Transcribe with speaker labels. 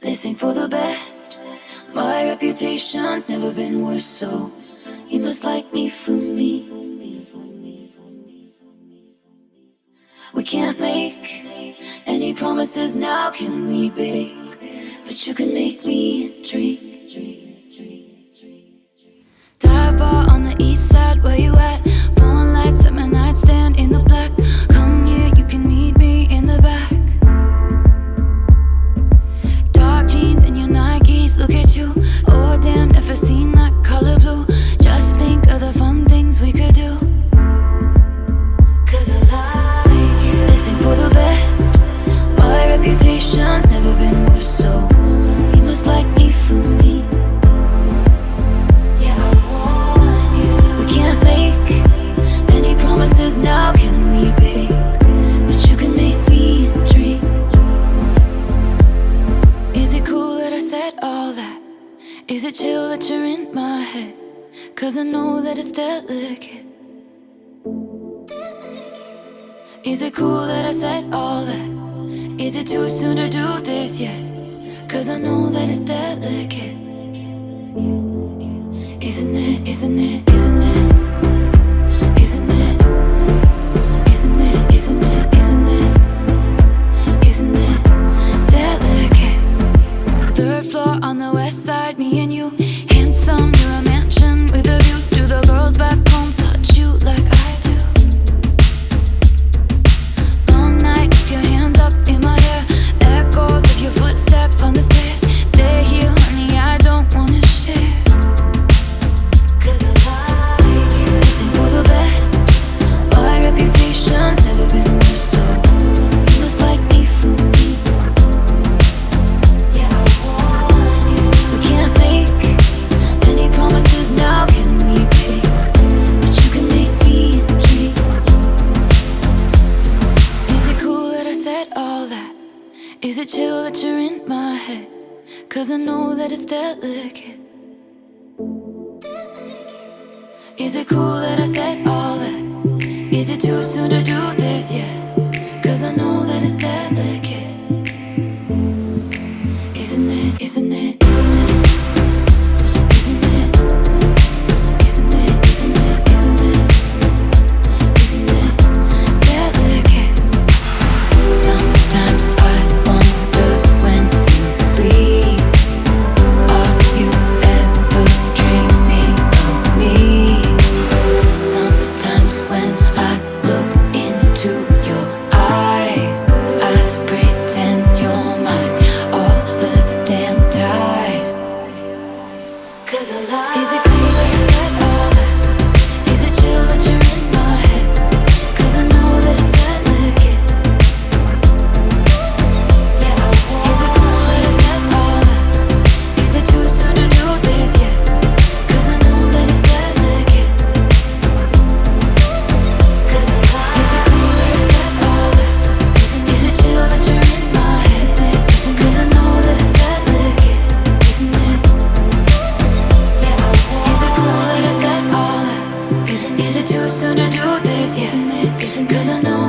Speaker 1: This ain't for the best. My reputation's never been worse, so you must like me for me. We can't make any promises now, can we, babe? But you can make me drink. Dive bar on the east side, where reputation's never been worse, so you must like me for me. Yeah, I want you. We can't make any promises now, can we, babe? But you can make me dream. Is it cool that I said all that? Is it chill that you're in my head? Cause I know that it's delicate. Is it cool that I said all that? Is it too soon to do this yet? Cause I know that it's delicate. Isn't it, isn't it, isn't Is it chill that you're in my head? Cause I know that it's delicate. Is it cool that I said all that? Is it too soon to do this to do this yet? Cause I know